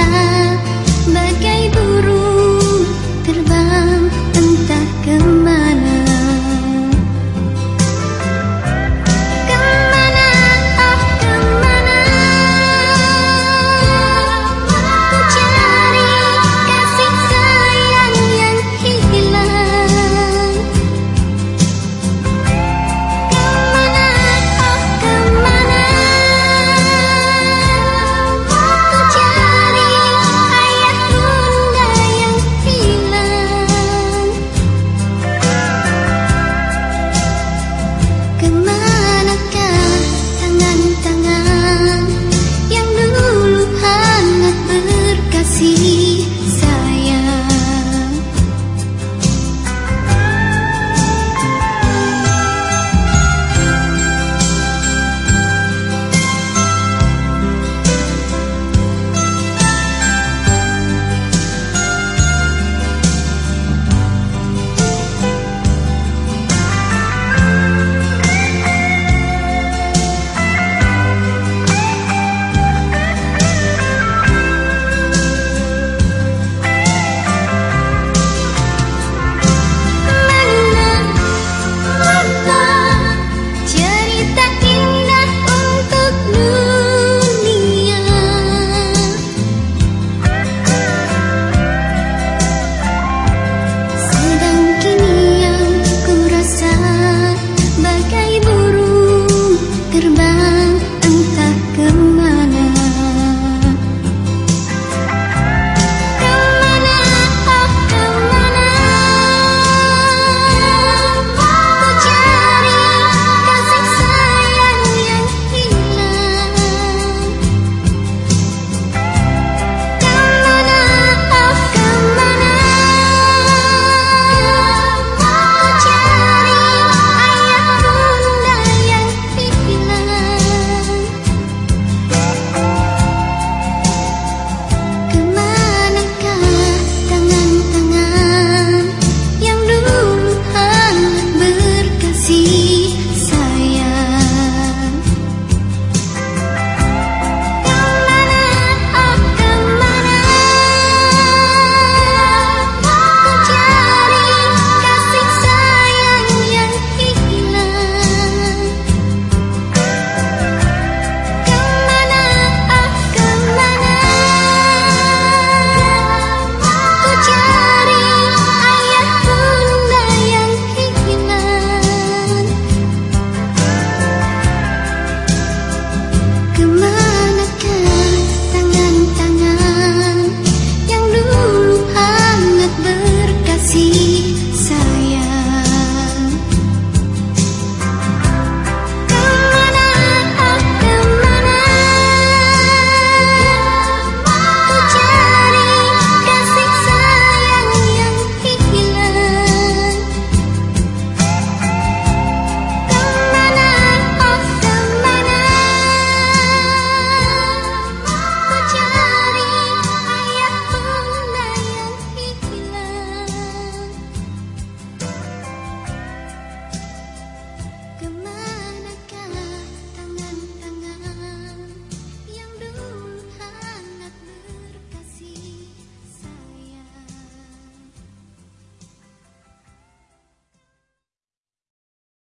time